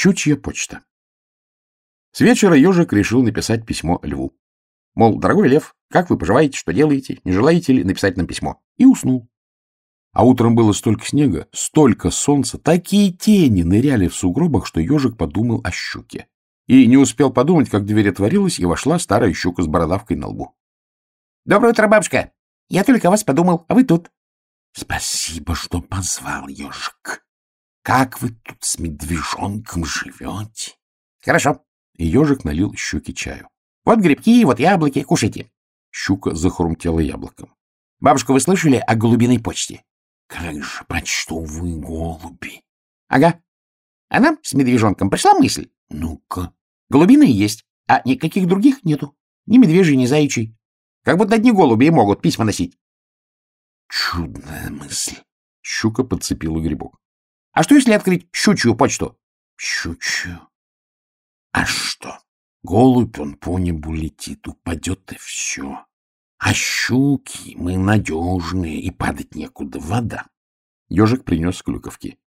Щучья почта. С вечера ежик решил написать письмо льву. Мол, дорогой лев, как вы поживаете, что делаете, не желаете ли написать нам письмо? И уснул. А утром было столько снега, столько солнца, такие тени ныряли в сугробах, что ежик подумал о щуке. И не успел подумать, как дверь отворилась, и вошла старая щука с бородавкой на лбу. — Доброе утро, бабушка! Я только о вас подумал, а вы тут. — Спасибо, что позвал, ежик. Как вы тут с медвежонком живете? — Хорошо. И ежик налил щуке чаю. — Вот грибки, вот яблоки, кушайте. Щука захрумтела яблоком. — Бабушка, вы слышали о голубиной почте? — Как же почтовые голуби? — Ага. А нам с медвежонком пришла мысль. — Ну-ка. — Голубиные есть, а никаких других нету. Ни медвежий, ни заячий. Как будто одни голуби и могут письма носить. — Чудная мысль. Щука подцепила грибок. — А что, если открыть щучью почту? — Щучью? А что? Голубь он по небу летит, упадет и все. А щуки мы надежные, и падать некуда, вода. Ежик принес клюковки.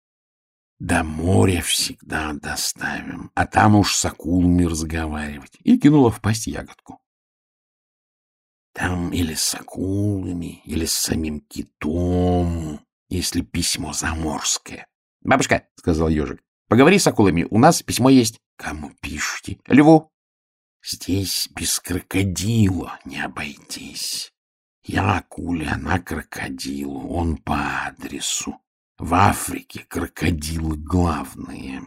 До моря всегда доставим, а там уж с акулами разговаривать. И кинула в пасть ягодку. Там или с акулами, или с самим китом, если письмо заморское. — Бабушка, — сказал ежик, — поговори с акулами, у нас письмо есть. — Кому пишете? — Льву. Здесь без крокодила не обойтись. Я акуля, она крокодилу, он по адресу. В Африке крокодилы главные.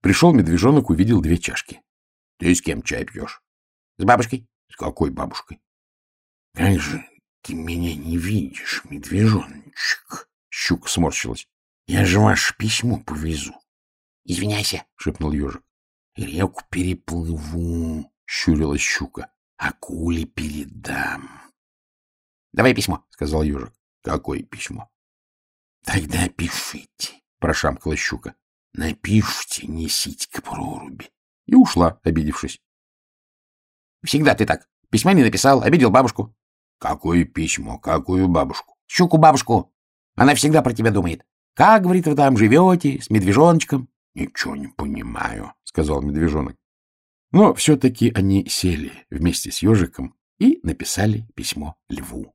Пришел медвежонок, увидел две чашки. — Ты с кем чай пьешь? — С бабушкой. — С какой бабушкой? — Как же ты меня не видишь, медвежоночек? Щука сморщилась. — Я же ваше письмо повезу. — Извиняйся, — шепнул ежик. — Реку переплыву, — щурилась щука. — Акуле передам. — Давай письмо, — сказал ежик. — Какое письмо? — Тогда пишите, — прошамкала щука. — Напишите, несите к проруби. И ушла, обидевшись. — Всегда ты так. Письма не написал, обидел бабушку. — Какое письмо? Какую бабушку? — Щуку-бабушку. Она всегда про тебя думает. Как, говорит, вы там живете, с медвежоночком? — Ничего не понимаю, — сказал медвежонок. Но все-таки они сели вместе с ежиком и написали письмо льву.